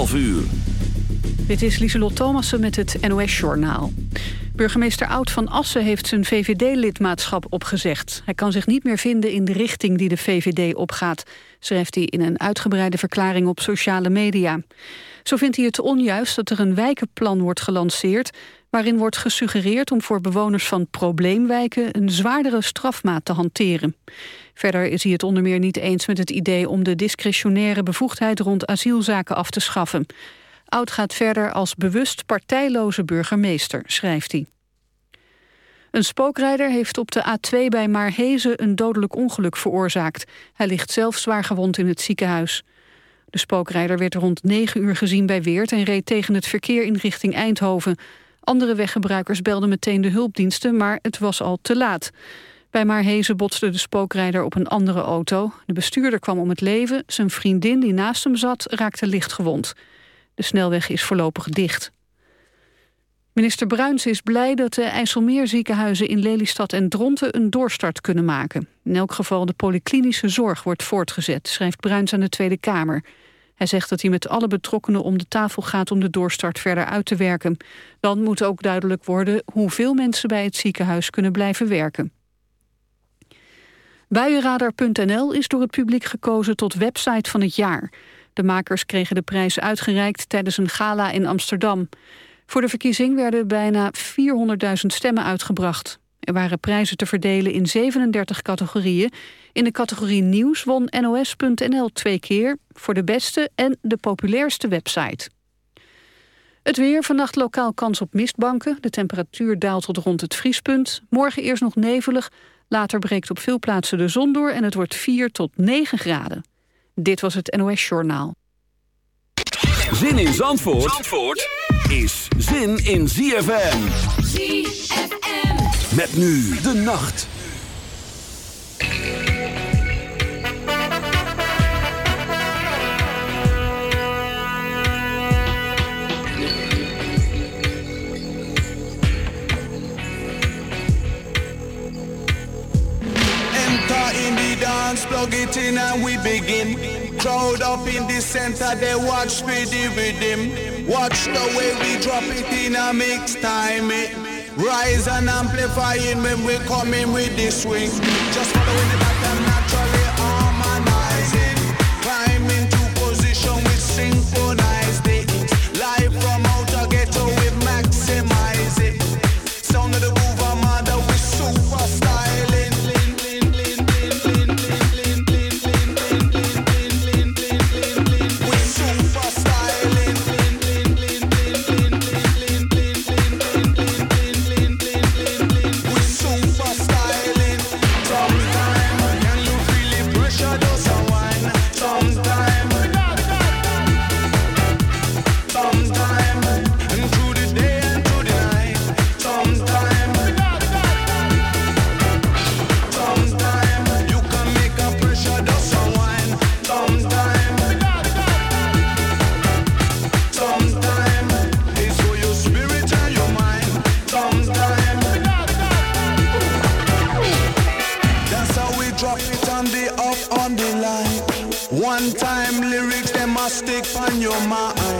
12 uur. Dit is Lieselot Thomassen met het NOS-journaal. Burgemeester Oud van Assen heeft zijn VVD-lidmaatschap opgezegd. Hij kan zich niet meer vinden in de richting die de VVD opgaat... schrijft hij in een uitgebreide verklaring op sociale media. Zo vindt hij het onjuist dat er een wijkenplan wordt gelanceerd... waarin wordt gesuggereerd om voor bewoners van probleemwijken... een zwaardere strafmaat te hanteren. Verder is hij het onder meer niet eens met het idee... om de discretionaire bevoegdheid rond asielzaken af te schaffen... Oud gaat verder als bewust partijloze burgemeester, schrijft hij. Een spookrijder heeft op de A2 bij Maarhezen een dodelijk ongeluk veroorzaakt. Hij ligt zelf zwaar gewond in het ziekenhuis. De spookrijder werd rond 9 uur gezien bij Weert... en reed tegen het verkeer in richting Eindhoven. Andere weggebruikers belden meteen de hulpdiensten, maar het was al te laat. Bij Maarhezen botste de spookrijder op een andere auto. De bestuurder kwam om het leven. Zijn vriendin die naast hem zat raakte licht gewond. De snelweg is voorlopig dicht. Minister Bruins is blij dat de IJsselmeerziekenhuizen in Lelystad en Dronten een doorstart kunnen maken. In elk geval de polyklinische zorg wordt voortgezet, schrijft Bruins aan de Tweede Kamer. Hij zegt dat hij met alle betrokkenen om de tafel gaat om de doorstart verder uit te werken. Dan moet ook duidelijk worden hoeveel mensen bij het ziekenhuis kunnen blijven werken. Buienradar.nl is door het publiek gekozen tot website van het jaar. De makers kregen de prijs uitgereikt tijdens een gala in Amsterdam. Voor de verkiezing werden bijna 400.000 stemmen uitgebracht. Er waren prijzen te verdelen in 37 categorieën. In de categorie Nieuws won NOS.nl twee keer... voor de beste en de populairste website. Het weer, vannacht lokaal kans op mistbanken. De temperatuur daalt tot rond het vriespunt. Morgen eerst nog nevelig, later breekt op veel plaatsen de zon door... en het wordt 4 tot 9 graden. Dit was het NOS Journaal. Zin in Zandvoort, Zandvoort is zin in ZFM. ZFM. Met nu de nacht. in the dance, plug it in and we begin. Crowd up in the center, they watch speedy rhythm. Watch the way we drop it in a mix time. It rise and amplifying when we come in with the swing. Just following the pattern I.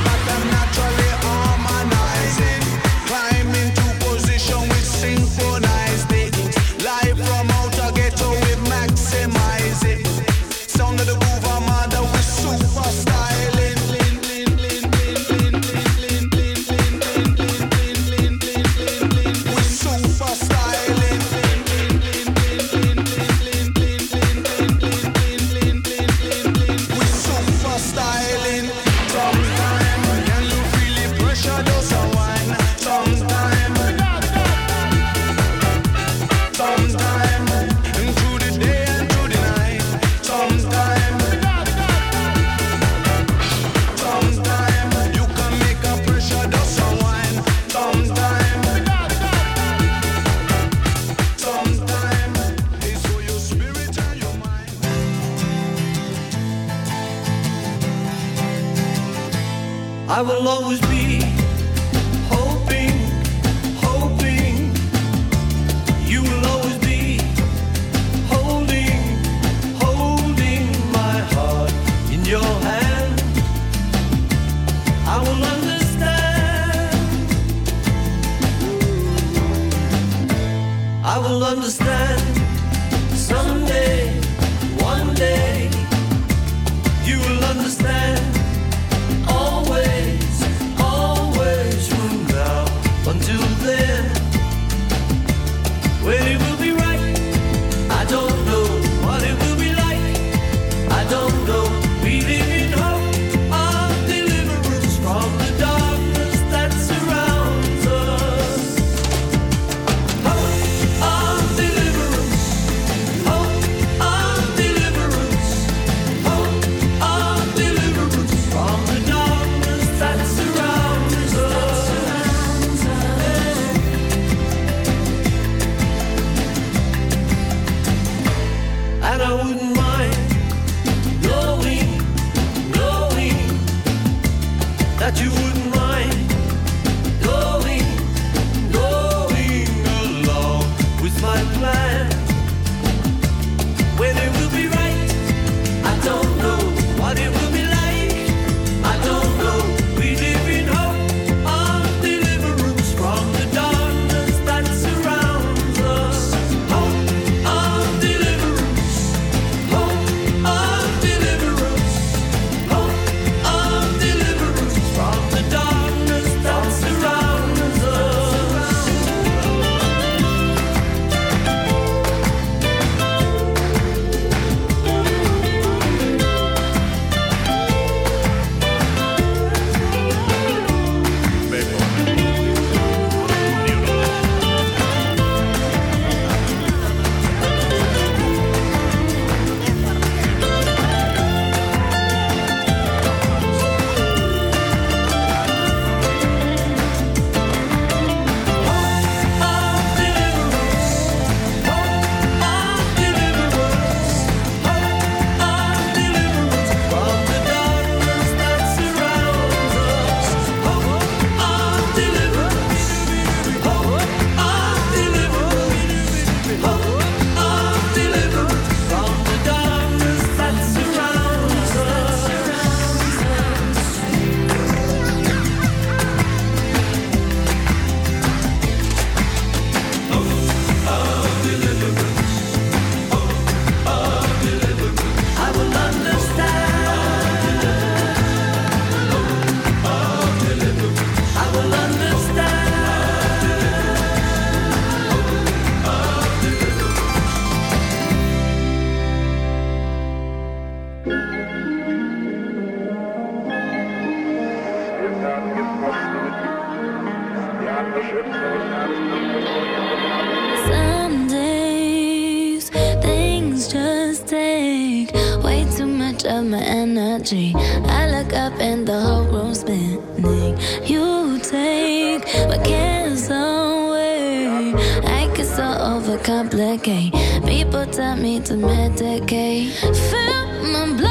whole room spinning. You take my cares away. I get so overcomplicate. People tell me to medicate. Fill my blood.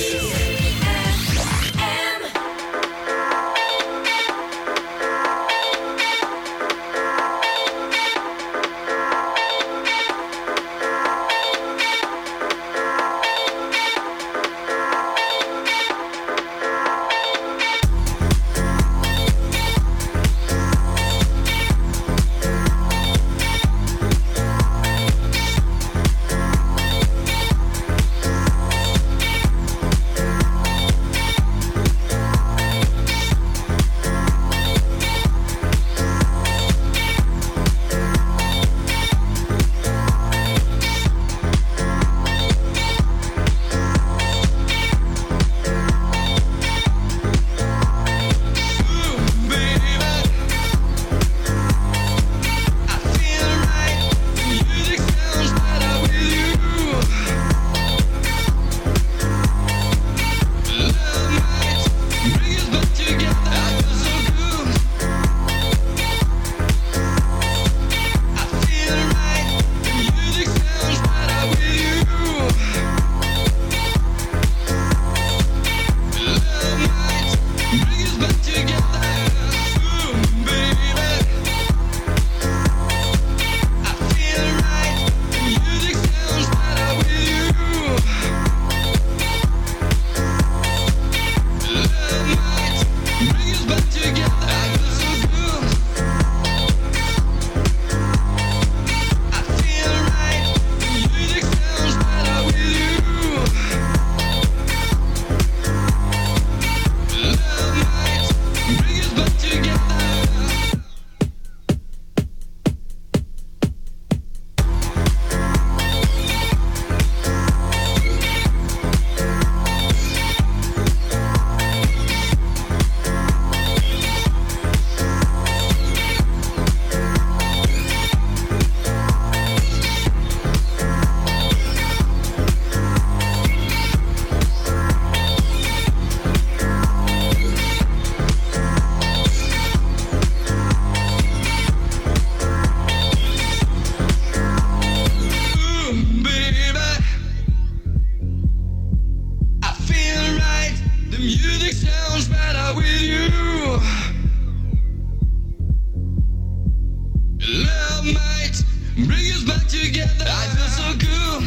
Love might bring us back together. I feel so good.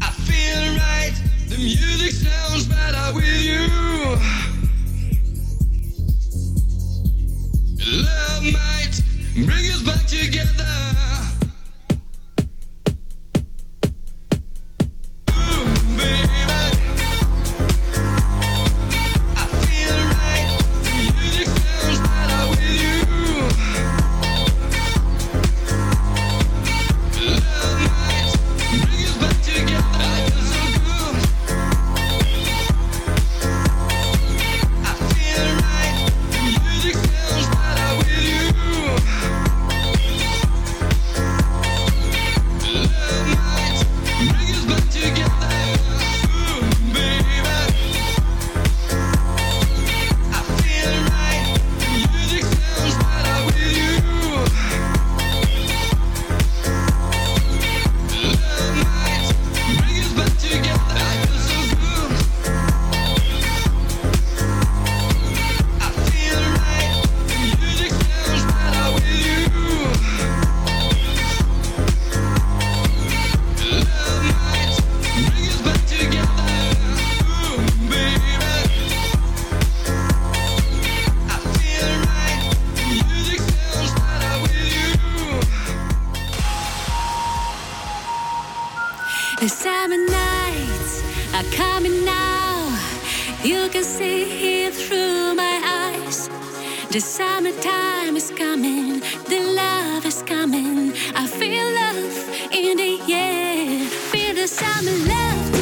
I feel right. The music sounds better with you. Love might bring us back together. I'm of love.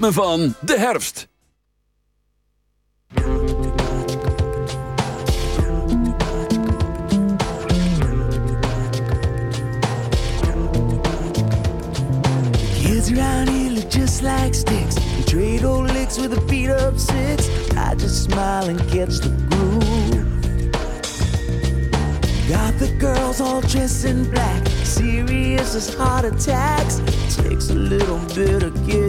ritme van de herfst. Kids around here look just like sticks. We trade old licks with a beat up six. I just smile and catch the groove. Got the girls all dressed in black, serious as heart attacks. Takes a little bit of getting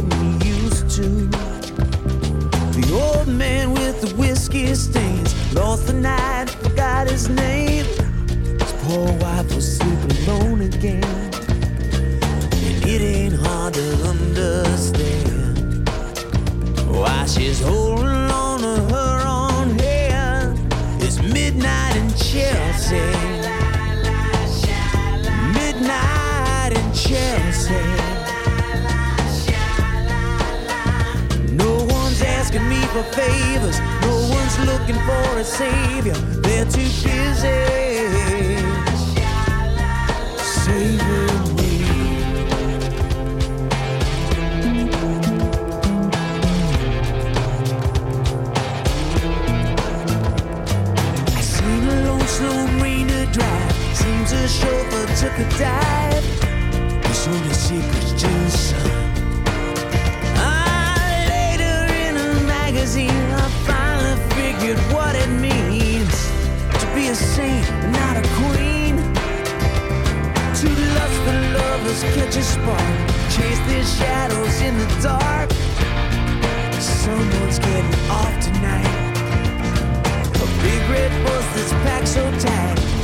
took a dive. There's only to the sun. Ah, later in a magazine, I finally figured what it means to be a saint, not a queen. Two lustful lovers catch a spark, chase their shadows in the dark. Someone's getting off tonight. A big red bus that's packed so tight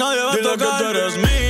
nadie va a tocar. Dile que tú eres mía.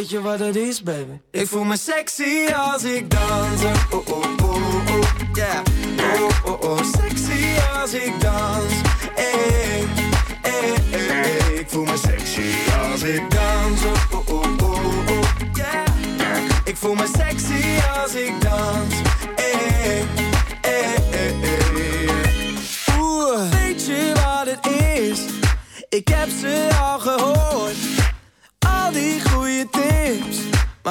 weet je wat het is, baby? Ik voel me sexy als ik dans.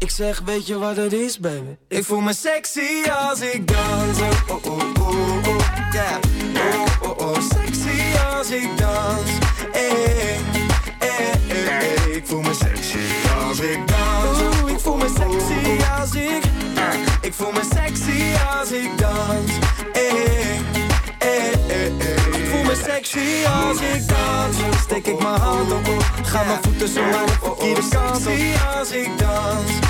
Ik zeg, weet je wat het is, baby? Ik voel me sexy als ik dans. Oh, oh, oh, oh, oh, yeah. Oh, oh, oh, sexy als ik dans. Eh, eh, eh, eh. Ik voel me sexy als ik dans. Oeh, ik voel me sexy als ik. Ik voel me sexy als ik dans. Eh, eh, eh. Ik voel me sexy als ik dans. Steek ik mijn hand op. Ga mijn voeten zo naar de verkeerde kant op. als ik dans.